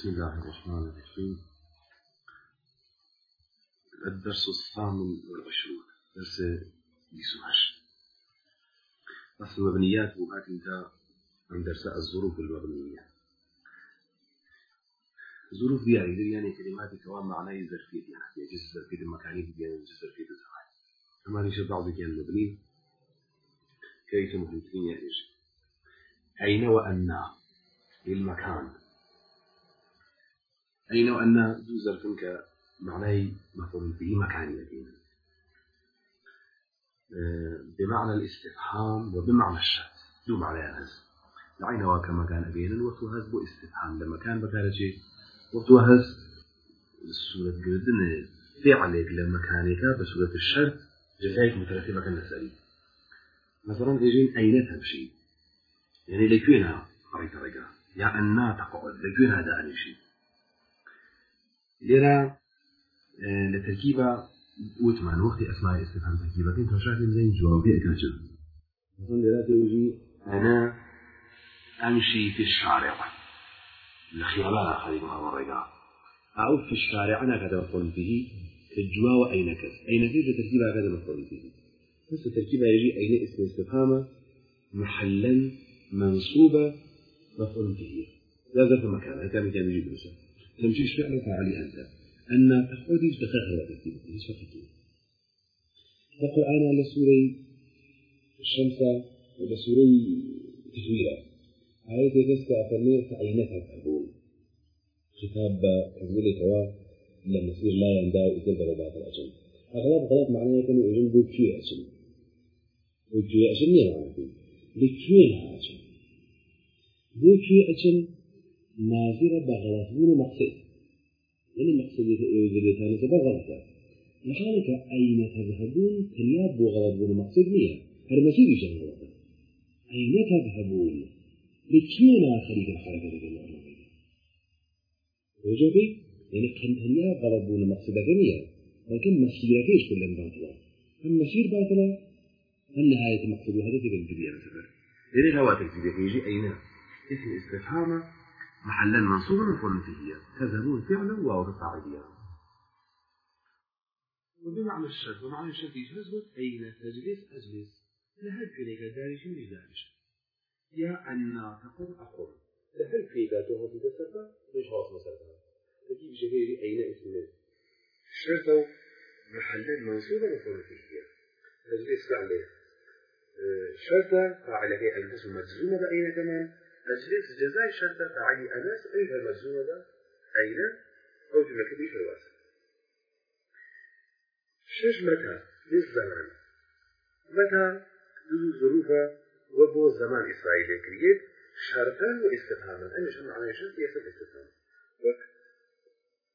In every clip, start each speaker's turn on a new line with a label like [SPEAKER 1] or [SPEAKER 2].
[SPEAKER 1] بسم الله الرحمن الرحيم. الدرس الثامن والعشرون درس بيسوهش أصل المبنيات وهات انت عن درس الظروف المبنية. ظروف دي يعني يعني كلمات كوان معناه ظرفية يعني جزء ظرفية المكاني بيان جزء ظرفية الزمان أما نيش بعض كان مبني؟ كيف مهمتين يعني أين وأن للمكان. أين وأن ذو ظرف معناه مفعول به مكاني أكيد بمعنى الاستفهام وبمعنى الشرط. ذو معنى هذا؟ لعين وكما كان بين وتوهز بو استفهام. لما كان بكارة شيء وتوهز السورة جردن فعلك لما كانك بسورة الشرط جزائك مترتبة كان نسألي مثلا يجين أين تمشي يعني لكوينها قريت رجع يا أنا تقعد لكوينها دعني شيء. لرا لتركيبة وثمان وقت أسماء استفهام تركيبة. كنت وشاهد زين جوابي أكاجل مثلا لرا تيجي أنا أمشي في الشارع. الخيالات خليل مع الرجاء. أو في الشارع. أنا كذا مفعول به. الجوا وأين كذا؟ أين كذا تركيبة؟ كذا مفعول به. بس التركيبة يجي أين اسم استفهام محلا منصوبة. مفعول به. لا ظرف مكان هذا كان كان يجي درسه تمشيش فعل فعلي أنت. أن تخوتي تخاخر تركيبة ليش فكرتين القرآن على سورة الشمس ولا سورة تسويرة آية تسكى أفرمي فأينك تذهبون خطاب تنزيل توا لما يصير لا ينداو إذا ضربات الأجل. أغلب غلط معناه كانوا يجون بوكيو أجل. بوكيو أجل نية معناه لكيو أجل. بوكيو أجل ناظرة بغلطون مقصد. يعني مقصد يوزر ثاني بغلطة لذلك أين تذهبون؟ تنياب بغلطون مقصد نية مسير يجب غلطة أين تذهبون؟ لكينا خليك الحركة لك وجبي يعني كان تنيا غلطون مقصد نية ولكن مسيرك إيش كل باطلة هم مسير باطلة هم نهاية في الجبية مثلا يعني الهواء تكتب يجي أين؟ اسم استفهام محلا منصوبا مفعول به تذهبون فعلا واو فاعليا وبمعنى الشرط ومعنى الشرط يجلس أين تجلس أجلس؟ لهل كليك دارش مش دارش يا أن تقول أقول. لهل كليك تهوى في تسرق مش هاص مسرقها تجيب شكل أين اسم الشرط محلا منصوبا مفعول به تجلس فعله شرط فاعلة أن تسمى مجزومة بأين كمان؟ أجلس جزاء شرط فعلي أناس أيها ده أين؟ أو جملة كبيرة الواسع شش متى للزمان متى؟ ذو ظروف وبو زمان إسرائيل كريت شرطا واستفهاما أنا شو معنى شرط؟ يسمى استفهام.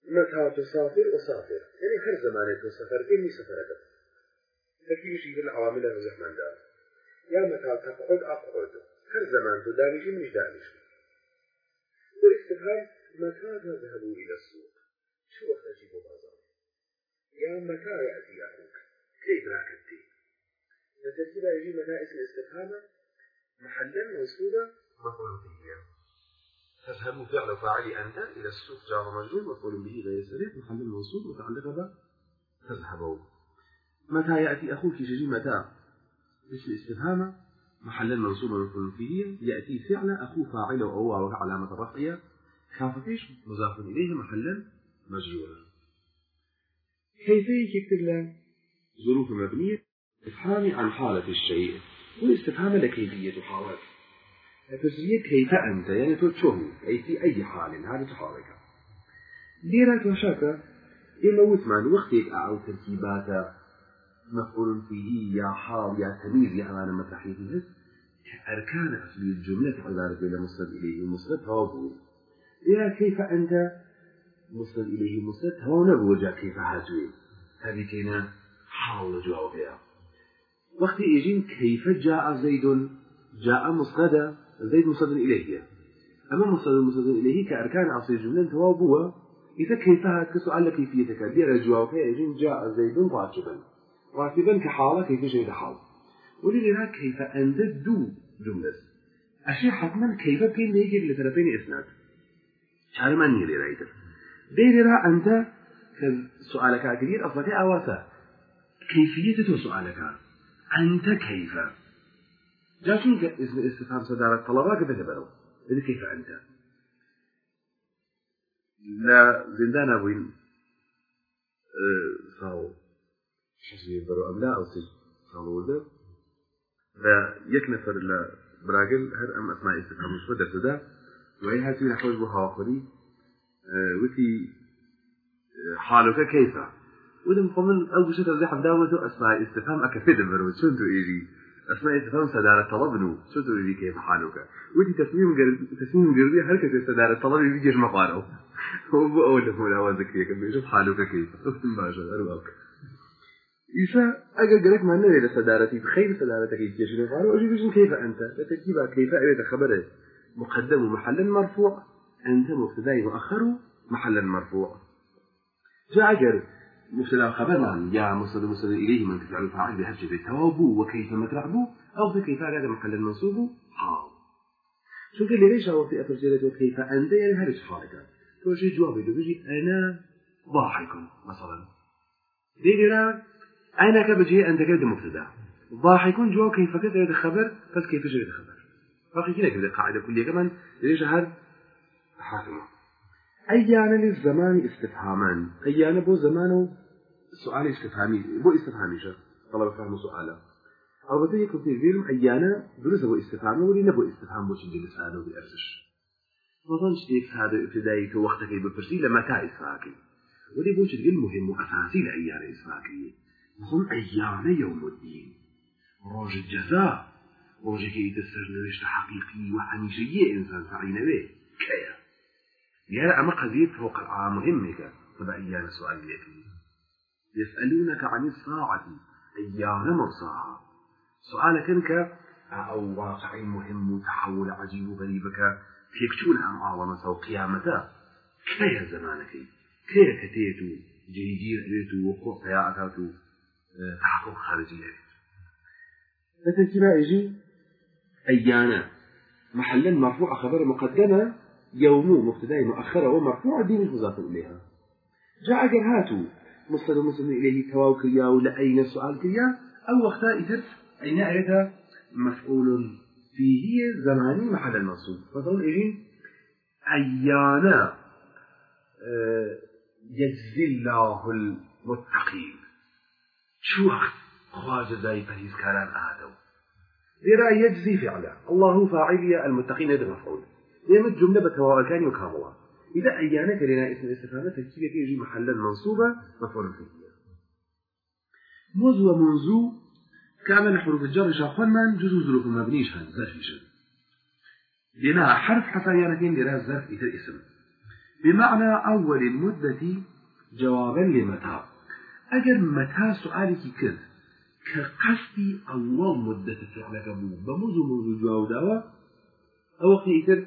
[SPEAKER 1] متى تسافر؟ أسافر. يعني هر زمان تسافر كني سفرك تكيب شيء العوامل الرزحمان دار. يا متى تقعد؟ أقعد. هر زمان تو دانشی مش دانش والاستفهام متى تذهبوا إلى السوق. شو وقت أجيبوا بازار؟ يا متى يأتي أخوك كيف راكبتي الترتيب يجي متى اسم الاستفهام محلا منصوبة؟ مفعول به تذهب فعل فاعل أنت إلى السوق. جار مجرور مفعول به غير صريح محل منصوب متعلقة به تذهبوا متى يأتي أخوك يجي متى اسم الاستفهام محلا منصوبا مفعول فيه يأتي فعل أخو فاعل أو علامة الرفع خافتيش مضاف إليه محلا مجرورا كيف يكتب له ظروف مبنية استفهام عن حالة الشيء والاستفهام لكيفية حالته تسمية كيف أنت؟ يعني تشوه أي في أي حال هذا تحالك ليرة وشاكا إما وثمان وقتك أو تركيبات مفعول فيه يا حال يا تمييز يا أمان متحيثه أركان أصل الجملة عبارة بين مسند إليه مسند هو يا كيف أنت مسند إليه مسند هو نبوجا كيف هاتوي هذه كنا حاول جوابها وقت يجين كيف جاء زيد جاء مسند زيد مسند إليه أما مسند مسند إليه كأركان أصل الجملة هو إذا كيف هات كسؤال كيفيتك دير جوابها يجين جاء زيد راكبا راكبا كحالة كيف جيد حال ولذلك كيف أنت دو جملة أشياء حتما كيف بين يجي لطرفين إسناد
[SPEAKER 2] شارمان نيلي رايتر ديري را أنت سؤالك كبير أصلك أواسا كيفية سؤالك أنت كيف جاشون اسم استفهام صدارة طلبة كيف تبرو كيف أنت لا زندان أبوين صاو شخصي برو أم لا أو وده لا يكنفر لا براجل هر أم أسماء استفهام مش بدر تدا وهي هاتي لحوج بها أخري وتي حالك كيف وده مقابل أول شيء ترجع دعوة أسماء استفهام أكفيد برو شنو إيجي أسماء استفهام سدارة طلبنو شنو إيجي كيف حالك ودي تسميم قرب تسميم قربية حركة سدارة طلب يجيش مقارو هو أول هو لا كم بيشوف حالك كيف ما شاء قالك ما نري لسدارتي بخير سدارتك يجيش مقارو أجي كيف أنت؟ لتركيبها كيف أريد خبره مقدم محلا مرفوع أنت مبتدأ مؤخر محلا مرفوع. جاء قال مبتدا خبرا يا مصدر مصدر إليه من تفعل فاعل بحجه التواب وكيف مترعب أو بكيف هذا محل المنصوب حاضر شو قال لي ليش هو في افرجلت وكيف أنت؟ يعني هذا حركه توجي جوابي بيجي أنا ضاحك مثلا. ديرا أنا كبجي انت كده مبتدأ؟ ضاحك جواب كيف كده الخبر بس كيف جري الخبر. باقي كده كده قاعدة كلية؟ كمان ليش هذا؟ حاكمه أيانا للزمان استفهامان أيانا بو زمانه سؤال استفهامي بو استفهامي شر طلب فهم سؤاله. أو بتي يكون في الفيلم أيانا درس بو استفهامه ولي نبو استفهام بو شنجل لسانه بأرزش مثلا شتيك هذا ابتدائي وقتك بفرسي لما تا إسفاكي ولي بو شتيك المهم وأساسي لأيانا إسفاكي أيانا يوم الدين روج الجزاء روج كي تسرنوشت حقيقي وحنيشي إنسان سعينا به كيا يا أما قضية فوق العام مهمة تبع أيام السؤال اليكي يسألونك عن الساعة أيام مرساها سؤالك أو واقع مهم وتحول عجيب غريبك فيكتون عن عظمة أو قيامته كيا زمانك كيا كتيتو جيجير أبيتو وقوع سياعتاتو تحقق خارجي أبيت فتنتبع يجي أيانا. محلا مرفوع خبر مقدمة يوم مبتدأ مؤخرة ومرفوع دين مضاف إليها. جاء جرهاتو مصدر مسلم إليه تواو كريا ولا أين السؤال كريا أو وقتا إذا أين أيتا مفعول فيه زماني محل المنصوب. فضل إيجين أيانا. يجزي الله المتقين. شو وقت خواج زي فريز كلام آدم إذا يجزي فعلا الله فاعلية المتقين هذا مفعول يمد جملة بتواء كان وكاملة إذا أيانا كلنا اسم الاستفهام تركيبة يجي محلا منصوبة مفعول فيه مز ومنزو كامل حروف الجر شاخون من جزء ظروف مبنيش هن ظرفيش لنا حرف حصيانتين لنا الظرف إذا اسم. بمعنى أول المدة جوابا لمتى أجر متى سؤالك كذ كقصدي أول مدة فعلك بو بموز ومنزو جواب دعوة أو وقت إذا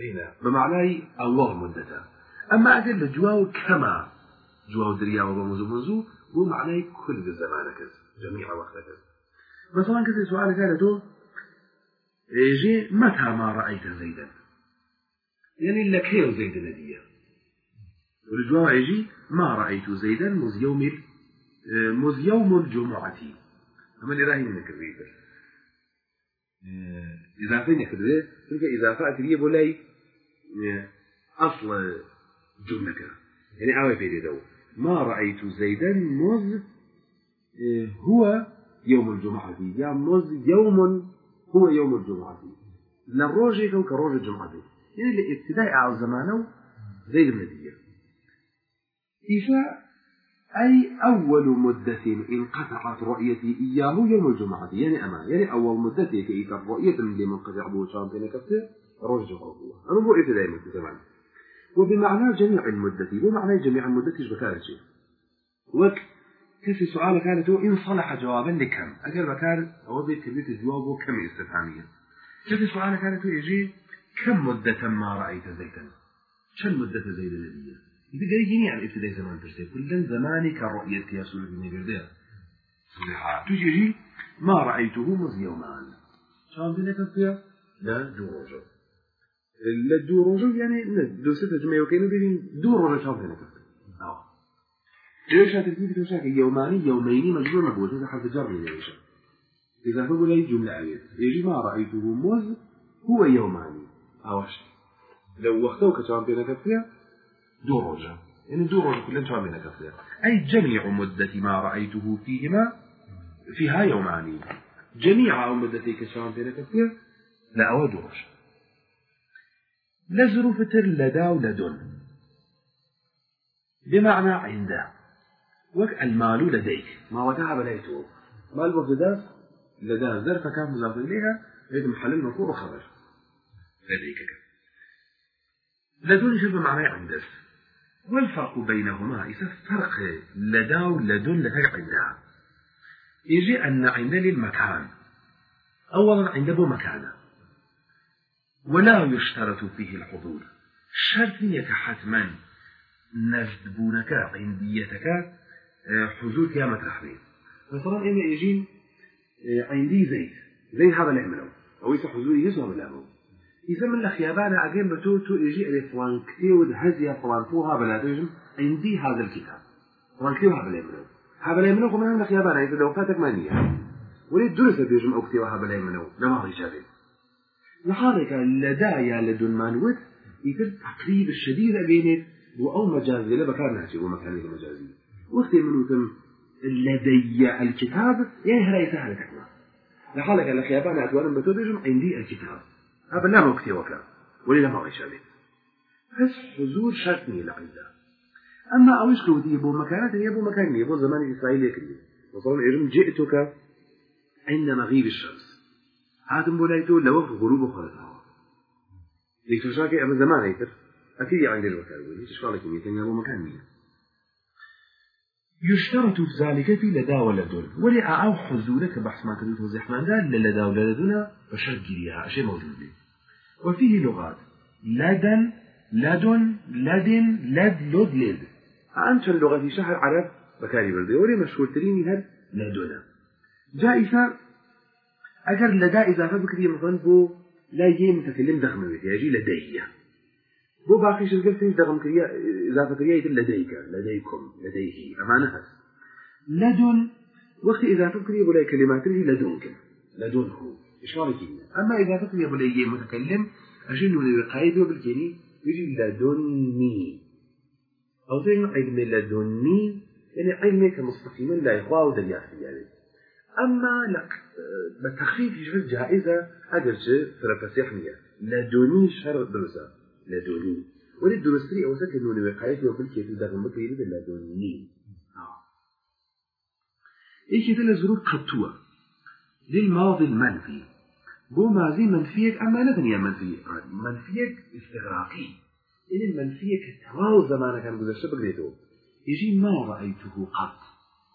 [SPEAKER 2] هنا بمعنى الله مدته أما أجل بجواو كما جواو دريا وبموزو منزو هو معنى كل زمانك جميع وقتك مثلا كذا سؤال قالته يجي متى ما رأيت زيدا؟ يعني لك هي زيد ندية والجواب يجي ما رأيت زيدا مز يوم مز يوم الجمعة. أما اللي راهي منك الريبر إضافة نكرده تلك إضافة أكرية بولاي أصل جملة. يعني أوي في دو ما رأيت زيدا مز هو يوم الجمعة. يا مز يوم هو يوم الجمعة. للروج كون كروج الجمعة. يعني الابتداء على زمانه زيد المدية إذا أي أول مدة انقطعت رؤيتي إياه يوم الجمعة يعني أمان يعني أول مدة كيف الرؤية اللي منقطع شام بين كفته رجع الله. أنا بو دائما زمان. وبمعنى جميع المدة بمعنى جميع المدة بكار شيء؟ وك كسي سؤال كانت إن صلح جوابا لكم؟ أجل بكار أو بيت كبيت جوابه كم استفهامية؟ كسي سؤال كانت يجي كم مدة ما رأيت زيتا؟ شن مدة زيد النبي؟ إذا قال جميع الابتداء زمان ترسي كل زمانك الرؤية يا سورة النبي صلحة تجي ما رأيته مز يومان شان بينك لا جوجو لە دوو ڕۆژە یعنی دوسە تەجمەوەکەین ببین دوو ڕۆژە چاو پێنەکەن ليش هتجيب تشاك يوماني يومين مجبور مقبول هذا حرف جر ليش إذا هو لا جملة عليه يجي ما رأيته موز هو يوماني أوش لو وقتوك كان بينك فيها رجع يعني رجع كلهم كان بينك فيها أي جميع مدة ما رأيته فيهما فيها يوماني جميع مدتك كان بينك فيها لا أو لزر فتر لدى ولدن بمعنى عنده. وك المال لديك. ما وتعب ليته مال مبتدا لدى ظرف كان مضاف إليها يد محل المفعول وخبر. لديك. لدن شبه معنى عندس والفرق بينهما إذا فرق لدى ولدن لدى عندها. يجي أن عند للمكان أولا عنده مكانة. ولا يشترط فيه الحضور. شرط حتما. نجدبونك عنديتك حضور فيها مطرح بيه مثلا إما يجين عندي زيت. زي هذا اللي عمله. أو يسا حضوري يزوى بالأمو إذا من الخيابان عقيم بتو تو يجي إلي فلان كتير هزيا فلان فوها بلا عندي هذا الكتاب. عمله هذا اللي عمله كمان الخيابان إذا لو فاتك مانية وليد درس بيجم هذا اللي عمله لما رجالي لحالك لدايا لدن مانوت يتر تقريب الشديد بينك وأو مجازي لبكار نهجي ومكاني المجازي وقت من وتم لدي الكتاب. يعني هلا يسهل كلمة لحالك على خيابان أتوانا بتوبيجم عندي الكتاب. هذا لا وقتي وكا ولي ما غيش عليه بس حضور شرطني لعنده أما أويش كودي يبو مكانات يبو مكان يبو زمان إسرائيل يكلي مثلا إرم جئتك. عند مغيب الشمس. هاتم بولايتو لوقت غروب خلطها ليك تشاكي أما زمان هيتر. أكيد عند الوكال ولي تشكالك ميتين يبو مكان مين يشترط في ذلك في لدى ولدن ولعاو حزورك بحث ما كنت توضيح من قال لدى ولدنا بشجريها شيء موجود به وفيه لغات. لدن لدن لدن لد لد لد. عن اللغة في شهر عرب بكاري بردي. ولي مشهور تريني هل؟ لدنا جائزة. أجر لدى إضافة بكري مثلا بو لا يجي متكلم دغم يجي لدي بو باقي شركة في دغم كريا إضافة كريا لديك لديكم لديه أمانة هس لدن وقت إضافة كريا بولا كلمات اللي لدنك لدنه إشارة كلمة أما إضافة كريا بولا يجي متكلم أجل من القايد بالكني يجي لدني أو زي علم لدني يعني علمك مستقيما لا يخواه ودرياسي يعني أما لك بالتخفيف يجب جائزة هذا الشيء ترى فسيحنية لدني شر درسة لدني ولد درستري أو سكن نون وقايته وكل كيف دغم بكري لدني إيش يدل الظروف قطوة؟ للماضي المنفي. بو ماضي منفيك أما ندنيا منفي؟ منفيك استغراقي. إن المنفيك تواو زمانك كان قدر شبقريته يجي ما رأيته قط؟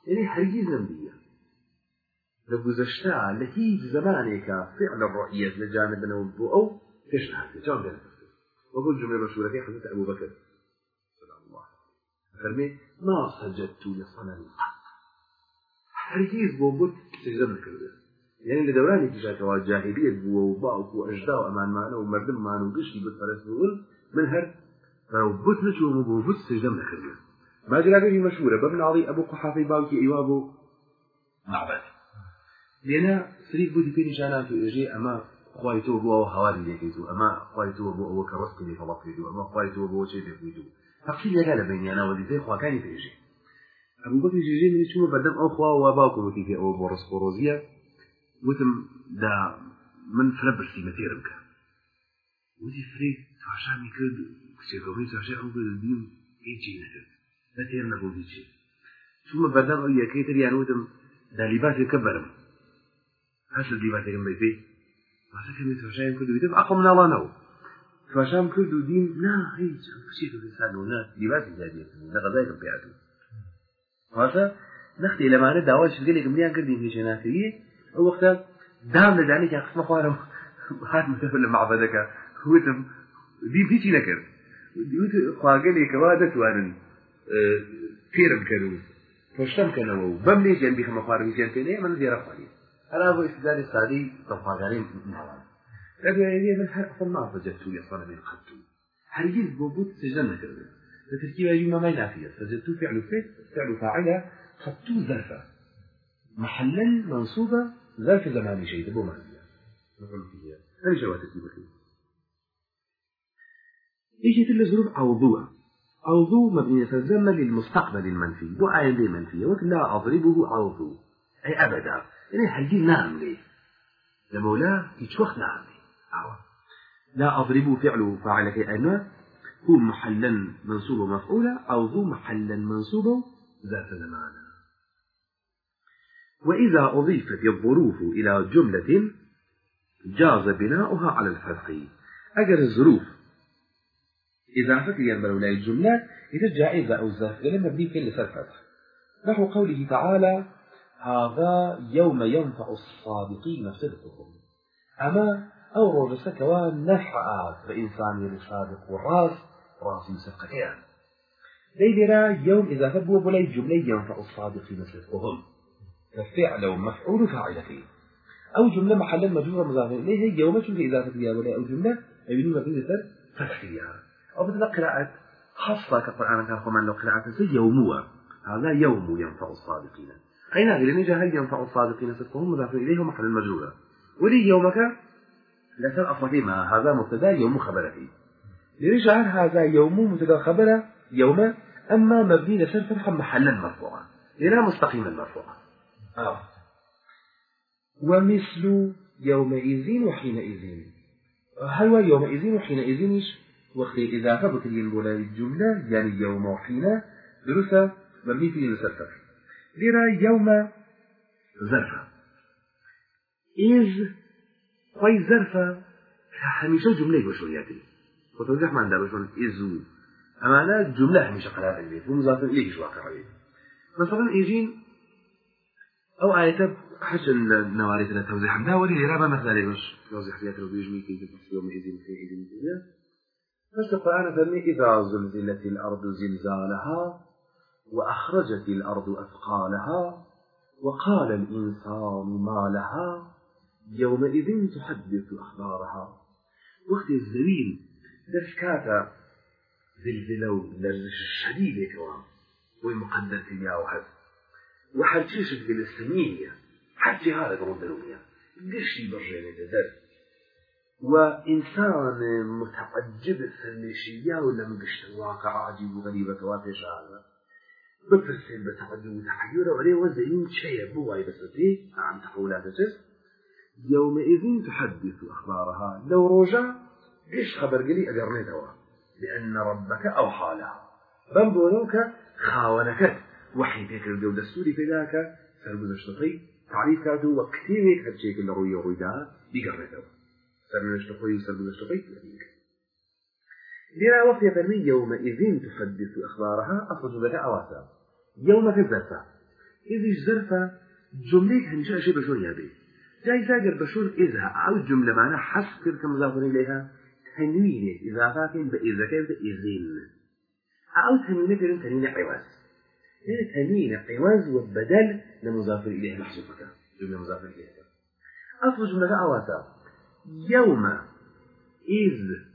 [SPEAKER 2] يعني هرگيز نبيه لو گذشتا لهيج زمانك فعل الرؤية لجانب نوبو أو تشنها جام وقول جملة مشهورة في حديث أبو بكر. سلام الله. فرمي ما سجدت لصنم هرگيز بوبوت سجدة نكرده يعني لدوراني كشاك والجاهلية وباوك وأجداء وأمان معنا ومردم معنا وقشي بالفرس بقول من هر. فوبوت نشو مبوبوت سجدة نكرده ما جرى به مشهورة. بابن عضي أبو قحافي باوكي إيوابو. معبد. لأن سريك بودي بيني جانا في إجي أما خوايتو بو أو هواري ليكيتو. أما خوايتو بو أو كرسك لي فلقيتو أما خوايتو بو شيء ليكيتو تقصير يقال بيني أنا ولي زي خوا كاني في إجي أبو بكر جيجي من شو بدم أو خوا واباكم وتي في أو بورس بوروزيا وتم دا من فلبرسي متيرمك ودي فريق تعشامي كد كشيكوبي تعشامي كد ديم إيجي نكد لا تيرنا بو ديجي ثم بدم أو يكيتر يعني وتم دا لباس يكبرم هەر دیباتێکم بێ واسەکەمی تۆشایان کرد و دەم ئەقم ناڵانەوە تواشام کرد و دین نا هیچ کچێک سان و نا دیباتی زیادێت لە غەزایکم پێاتوو واسە نەختی لەمانە داوای شگەلێکم لیان کردی هیچ ناکردی ئەو وەختە دام لە دانێکی قسمە خوارم هات متفر لە معبەدەکە وتم دیم هیچی نەکرد خواگەلێکەوە دەتوانن پێرم کرد و پشتم کەنەوە و بەم لێ جەنبی خەمە خوارم جێن پێنێ من زیێرە خواریم هەرا بۆ ئستداری سادی دڵخواگەری ناوان لأن من هر أصلا ما فجدت لصنم قد هرجيز بوبوت سجن كذا لتركيبة يوم ما نافية فجدت فعل فعل فعل فاعلة خدت ظرفة محلا منصوبة ظرف زمان شيء تبو معنية نقول فيها هذه جواب تركيبة إيش تل ظروف عوضوها عوضو مبنية الزمن للمستقبل المنفي بو آين دي منفية ولا أضربه عوضو. أي أبدا. يعني هلجي نعم ليه لمولا يتشوخ نعم ليه لا أضرب فعل فاعل أنا هو محلا منصوب مفعولا أو ذو محلا منصوب ذات زمان وإذا أضيفت الظروف إلى جملة جاز بناؤها على الفتح. أجر الظروف. إذا ينبغي لا الجملة إذا جائزة أو زاف لما مبني في الفتح. نحو قوله تعالى هذا يوم ينفع الصادقين صدقهم. أما أو کەوا نەحعات بە ئینسانی صادق و ڕاست ڕاستی مسقەکەیان لي لێرا يوم إذا بووە ينفع الصادقين صدقهم. ففعل ومفعول فاعل فيه أو جملة محل مجرورة مضافة إليه هي يوم شو إذا فيها ولا أو جملة أبني مبنية فتحية أو مثل قراءة خاصة كقرآن كان لو قراءة زي يوموا هذا يوم ينفع الصادقين. أين نجا هل ينفع الصادقين صدقهم مضاف إليه محل المجرورة ولي يومك لسر أصلي ما هذا مبتدا يوم خبر فيه لرجع هذا يوم مبتدا خبر يوم أما مبني لسر فتحا محلا مرفوعا. لنا مستقيما مرفوعا. آه. ومثل يومئذ وحينئذ. هل هو يومئذ وحينئذ؟ وقت إذا ثبت الجملة يعني يوم وحين درسة مبني فيه لسر فتح لرا يوم ظرفة إذ خۆی زەرفە هەمیشە جملەی بەشوریاتی خۆتۆزەحمان بشون ئێزوو ئەمانە جملە هەمیشە قرار بێت بۆ مزافن لێش واقعەوێت مثلا ئێژین ئەو ئاەتە حشن نوارێت لە تەوزیحمدا وەری لێرا بە مەخدارێ باش تەوزیحات لە بێژمی كي تفسير إذن في إذن الدنيا بس القرآن فرمي إذا زلزلت الأرض زلزالها وأخرجت الأرض أثقالها وقال الإنسان ما لها؟ يومئذ تحدث أخبارها. وقت الزمين درس كاتا زلزلة لرزش شديد كوام والمقدر تنيا وحد؟ وحرشيشت بالسمينية حتى هذا قرون درومية. قشي برجيني در وإنسان متعجب سلشية ولا مقشت الواقع عجيب وغريبة بفرسين بتعجب وتحيرة وعليه وزيين شيء بواي بس فيه. عم تحولات جس يومئذ تحدث أخبارها. لو رجع إيش خبر قلي؟ أقرنيتها لأن ربك أوحى لها. بمبونوك خاونكت وحي فيك الجو دستوري في ذاك. سرگزشتقي تعريف كاتو وكتيرك هالشيء اللي روي رويدا بقرنيتها سرگزشتقي وسرگزشتقي لنا وقت يفرمي يومئذ تحدث أخبارها أصل ذلك أواسا يوم في الزرفة. إذ الزرفة جملة همشة شيء بشون يابي جاي زاجر بشون إذا أو جملة معنى حسب تلك مضاف إليها. تنوين إضافات بإذا كانت إذن أو تنوين كلمة تنوين عوض يعني تنوين عوض والبدل لمضاف إليها. محذوفة جملة مضاف إليها. أصل جملة أواتا يوم إذ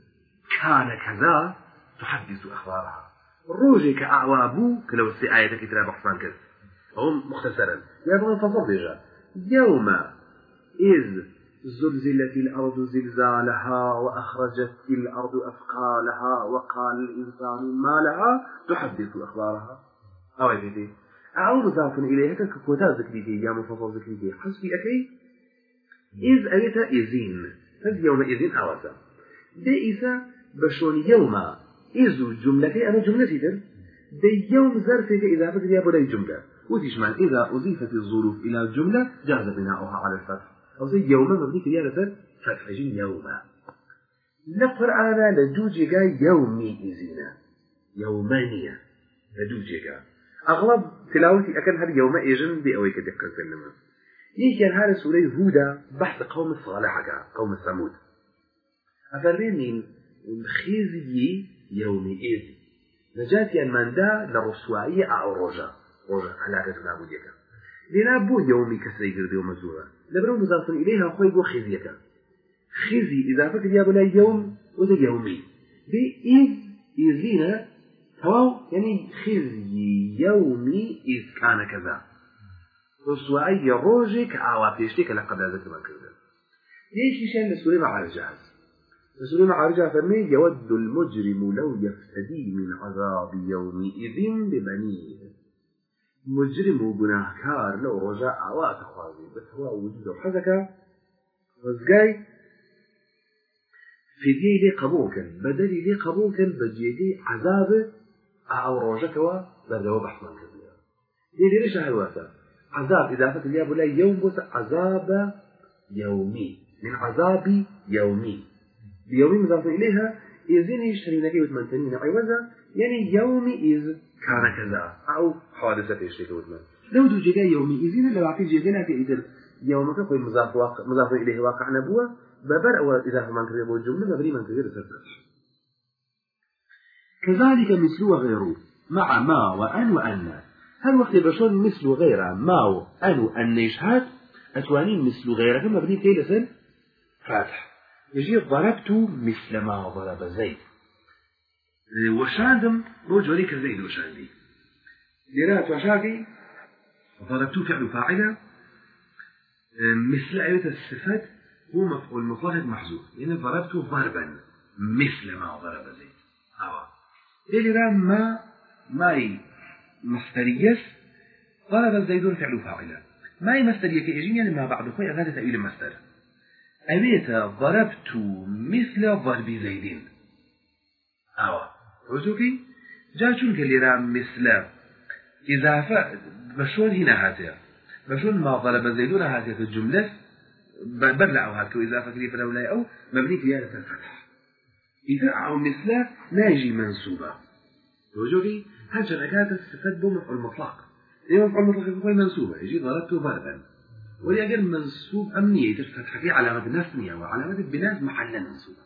[SPEAKER 2] كان كذا تحدث أخبارها. روجي كأعوابو كلو السي كتاب بحصان كذا. هم مختصرا. يبغى نفصل بيجا يوم إذ زلزلت الأرض زلزالها وأخرجت الأرض أثقالها وقال الإنسان ما لها؟ تحدث أخبارها. أو يبيتي أو مضاف إليها ككوتا ذكريتي يا مفصل ذكريتي حسبي أكي. إذ أريت إذين. فز يومئذ أوسا دائسا بشون يوم إذ الجملة أنا جملة در دي يوم ظرفك إذا بدل يا بلاي جملة وتجمع إذا أضيفت الظروف إلى الجملة جاز بناؤها على الفتح. أو زي يوم مبني كريا لسر فتحجين يوما لقرآن لجوجيكا يومي إزينا يومانية لجوجيكا أغلب تلاوتي أكن هذا يوم إيجن دي أوي كدقة كلمة يكن هذا سورة هودا بحث قوم الصالحة قوم الثمود أفرمين خيزي يومي إذ نجاتي من دا لرسوائية أو رجا رجا علاقة معبودية لنا بو يومي كسري قردي ومزورة لبرو مضاف إليها خوي بو خزيك خزي إذا فكر يا بلا يوم وده يومي. بإذ إذينا تواو يعني خزي يومي إذ كان كذا. وسوعي روجك عوا بيشتك لقد ذلك ما كذا. ليش شان لسوري مع الجهاز؟ مع الجهاز فرمي يود المجرم لو يفتدي من عذاب يومئذ ببنيه. مجرم وجناهكار لو رجاء عوا تخوازي بس هو وجوده حزك. وزقاي فدية لي قبول كان بدلي لي قبول كان بجيدي عذاب أو روجكوا بردوا بحث من كذا ليه ليش هالواسع عذاب إضافة الياء لا يوم بس عذاب يومي من عذاب يومي بيومي مضاف إليها إذن يشتري لك وتمنتنين عوزا يعني يومي إذ كان كذا أو حادثة يشتري وتمن لو دو جيجا يومي إذن لو عطي جيجا في إذن يومك كوي مضاف إليه واقع نبوة ببر أو إضافة من كذا الجملة مبني من كذا كذلك مثل وغيره مع ما وأن وأن. هل وقت بشون مثل غيره ما وأن وأن يشهد أتوانين مثل غيره مبني كي لسن فاتح. يجي ضربت مثل ما ضرب زيد وشاندم موجودي كزيد وشاندي لرات وشاكي ضربت فعل فاعلة مثل آية الصفات هو مفعول مطلق محذوف يعني ضربت ضربا مثل ما ضرب زيد أو لرا ما ماي مصدريس ضرب زيد فعل فاعلة ماي مصدرية كيجين يعني ما بعد خوي هذا تأويل المصدر أبيت ضربت مثل ضرب زيد. أو وزوكي جا چون كليرا مثل إضافة بشون هنا هاتيا. بشون ما ضرب زيدون هاتيا في الجملة. برلا أو هاتكو إضافة كلي فلولا أو مبني في هذا الفتح. إذا أو مثل ناجي منصوبة. وجوكي هل أكاد الصفات بو مفعول مطلق؟ إيه مفعول مطلق يكون منصوبة. يجي ضربته ضربا. ولأجل منصوب أمنية تفتح فيه علامة نسمية وعلامة البناء محلا منصوبة.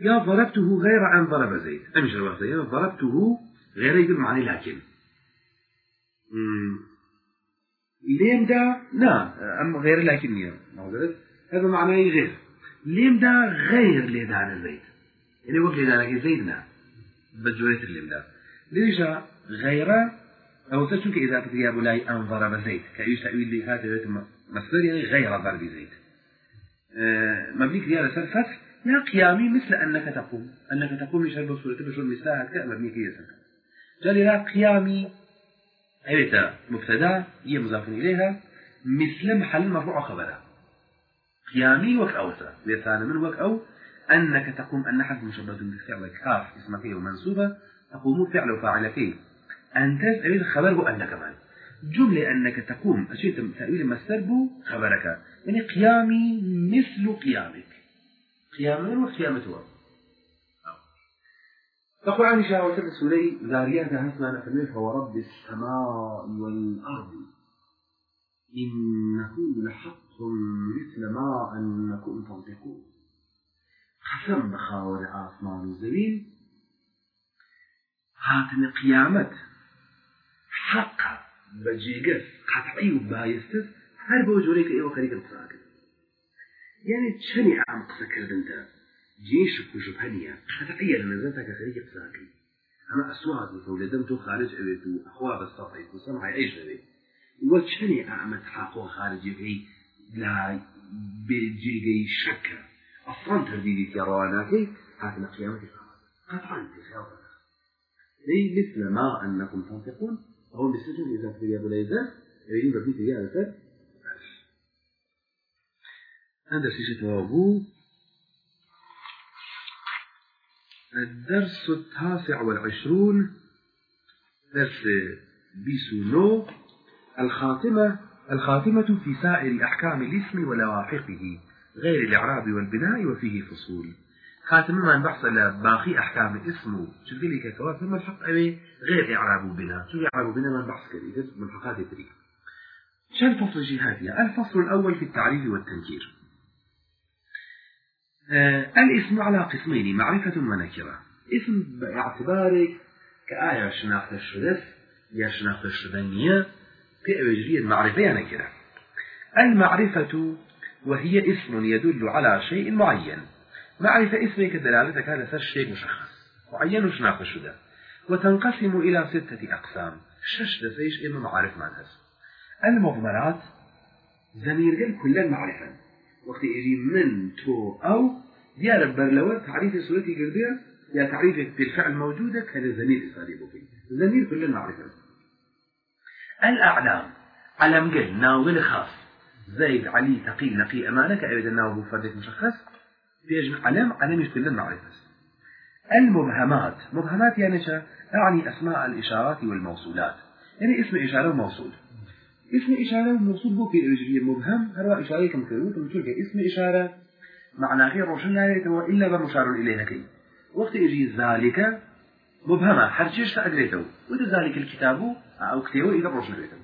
[SPEAKER 2] يا ضربته غير عن ضرب زيد. أمش الوقت يا ضربته غير يقول معني لكن. ليم دا نا أم غير لكن يا هذا معناه غير. ليم دا غير لدان زيد. يعني وقت لدان زيدنا بجورة الليم دا. ليش غير؟ أو تشوك إذا كتيا بلاي أن ضرب زيد كأيش تأويل لي هذا مصدر يعني غير ضرب زيد أه مبني كريا لسر فتح يا قيامي مثل أنك تقوم. أنك تقوم لشرب بصورة بشر مثلها كأ مبني كريا سر جالي لا قيامي أيتا مبتدا هي مضاف إليها مثل محل مرفوع خبرها. قيامي وك أوسا لسان من وك أو أنك تقوم. أن حرف مشبه بالفعل كاف اسمك ومنصوبة تقوم فعل وفاعلك أن خبر بو أنك كمان جملة أنك تقوم أشيء تأويل مصدر بو خبرك. يعني قيامي مثل قيامك. قياما وقيامته تقول عن شاء وسبب سلي ذاريات هسنا نفرمي فورب السماء والأرض. إنه لحق مثل ما أنكم تنطقون قسم بخاور آسمان الزمين هاتن قيامت. حق بجيجس قطعي وبايستس هل بوجوريك أيوه خريك بساكن يعني تشني عم قسكر انت جيش وشبهنية قطعية لنزلتك خريك بساكن أما أصوات وتولدم تو خارج أبيت وأخوة بالصفيت وسمعي أيش أبيت وتشني أعمت حقو خارجي في لا بجيجي شكا أصلا ترديدي كرواناكي هاتنا قيامتي قطعا في خيارك لي مثل ما أنكم تنطقون هون إذا كتب يا بليزة يريد ربي تجاه الفر هذا شيء توابو الدرس التاسع والعشرون درس بيسونو الخاتمة الخاتمة في سائر أحكام الاسم ولواحقه غير الإعراب والبناء وفيه فصول. خاتمة من بحث باقي أحكام الاسم شو لي كتوا ثم الحق أبي غير إعراب بنا. شو إعراب بنا من بحث كذي من حقات التريك شو الفصل جهاتية الفصل الأول في التعريف والتنكير. آه الاسم على قسمين معرفة ونكرة. اسم باعتبارك كآية شناخت الشدس يا شناخت الشدنية في أوجرية معرفة نكرة. المعرفة
[SPEAKER 1] وهي اسم يدل على شيء معين. معرفة اسمك دلالتك هذا سر شيء مشخص. معين ناقش ده؟ وتنقسم إلى ستة أقسام. شش دسيش إما معارف معنى المضمرات زمير قال كل معرفة وقت يجي من تو أو ديار برلوة تعريف سورتي قردية يا تعريف بالفعل موجودة كان زمير إسرائيل بوكي زمير كل المعرفة الأعلام. علم قل ناول خاص. زيد علي تقي نقي أمانك أيضا ناول فردك مشخص. بيجمع علم علم كل المعرفة المبهمات. مبهمات يعني شا؟ أعني أسماء الإشارات والموصولات. يعني اسم إشارة وموصول اسم إشارة وموصول بو في الإجرية مبهم. هو إشارة كم كروت ومثل اسم إشارة. معنى غير روشن لا يتوى إلا بمشار إليه كي. وقت يجي ذلك مبهمة. حرشيش تأجريته وده ذلك الكتاب أو كتابه إذا روشن بيته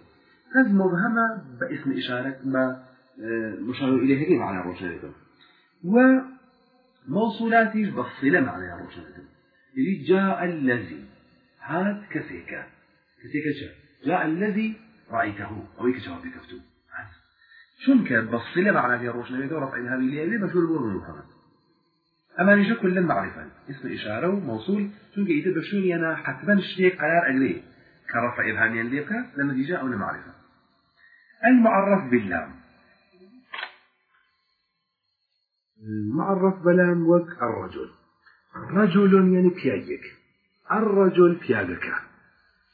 [SPEAKER 1] هذا مبهمة باسم إشارة ما آه، مشار إليه كي معنى روشن بيته وموصولاتي بصلة معنى روشن بيته يجي جاء الذي. هات كسيكا كسيكا جاء جاء الذي رأيته. أو يكشف بكفتو شنك بصلة معنى في روشن بيته ورفع هذه اللي مشهور بور مبهمة أما نجي كل معرفة اسم إشارة وموصول. شنك يتبشوني أنا حتما شتيك قرار أجري. كرفع إبهامي ليبك لنتيجة أو لمعرفة المعرف باللام.
[SPEAKER 2] المعرف بلام وك الرجل. رجل يعني بياجك. الرجل بياجك.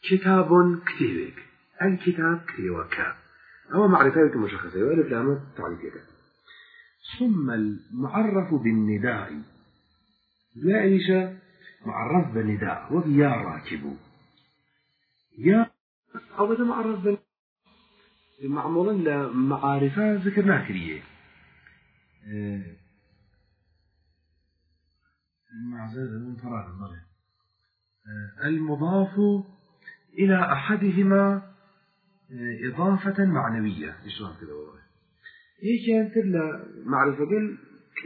[SPEAKER 2] كتاب كتيبك. الكتاب كتيوك أو معرفة مشخصة وألف لام تعريفك ثم المعرف بالنداء. لا إيش؟ معرف بالنداء. ويا راكب. يا أو هذا معرف بال معمولا لمعارفة ذكرناها كريه معزز من فراغ المرء المضاف إلى أحدهما إضافة معنوية. شلون كذا والله؟ هيك يعني تلا معرفة قل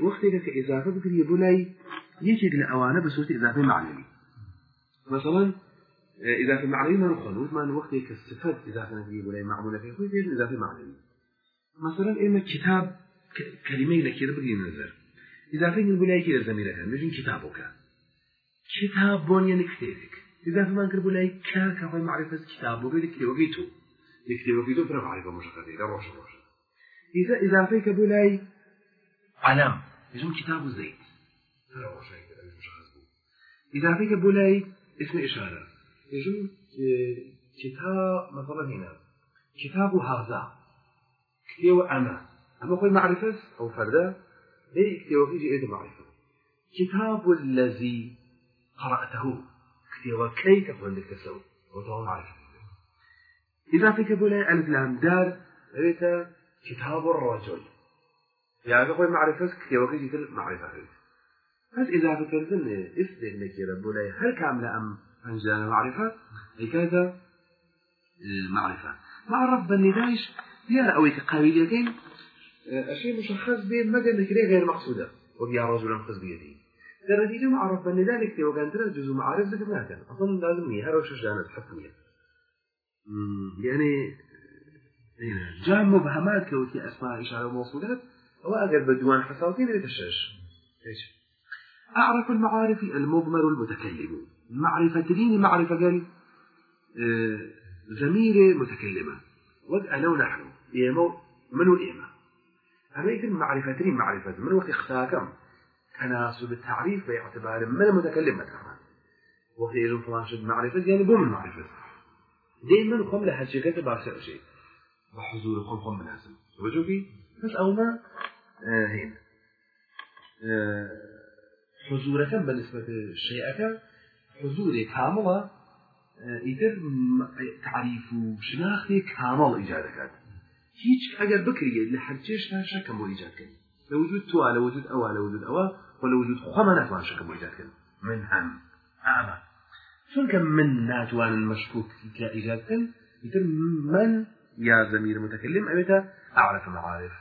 [SPEAKER 2] وقت لك إضافة بكري بلاي هيك أوانه بصورة إضافة معنوية مثلا إضافة معنوية ما نخلوه ما وقت كالصفات إضافة نبي بلاي معمولة في خوي بيجن إضافة معنوية مثلا إما كتاب كلمة لك كده بقي نظر إضافة بلاي كده زميلها مجن كتابك كتاب يعني كتابك إضافة ما نقول بلاي كا كهوي معرفة كتابك كتابك تو كتابك تو فرق معرفة مشخصة إذا روش روش إذا فيك بولاي علم يجون كتاب الزيت إذا فيك بولاي اسم إشارة. يجون كتاب مثلا هنا كتاب هذا كتاب أنا أما خوي معرفة أو فردة. إيه كتاب فيجي إيه معرفة كتاب الذي قرأته. كتاب كي تكون لك تسوي وتهو معرفة إذا فيك بولاي ألف لام دار ريتا كتاب الرجل. يعني أخوي معرفة كتاب كي تل معرفة هل إذا فكرتن اسم النكيرة بولاي هل كاملة أم أنجانا معرفة أي كذا معرفة معرف بالندايش يا أوي كقابلية كين أشياء مشخص بين مدى النكيرة غير مقصودة. وبيا رجل خذ بيدي. النتيجة معرف بالنداء كتاب وكان ترى جزء معارف ذكرناها كان. أظن لازم هي هروش جانت حكمية يعني جاء مبهمات كوتي أسماء إشارة وموصولات وأقل بدوان حصاتين لتشش إيش؟ أعرف المعارف المضمر المتكلم. معرفة دين معرفة قال آه زمير متكلمة. وأنا ونحن. إيمو منو إيما أما يتم معرفة من وقت اختاكم تناسب التعريف باعتبار من المتكلم مثلا وقت يجب فلان معرفة يعني بوم المعرفة دائما قم لها شيء باسع شيء؟ وحضور قم قم مناسب وجوكي بس أو ما؟ آه هنا آه حضورك بالنسبة للشيء حضور كاملة آه إذا تعريف شناختي كامل إيجادك. هيك أجر بكري لحرجش شك مو إيجاد كن لوجود تو على وجود أو على وجود أو ولا وجود خمنة ما شك مو إيجاد كن من أعمى شون كم من ناتوان المشكوك كإيجاد كن يتم من يا زميل متكلم أبدا أعرف معارف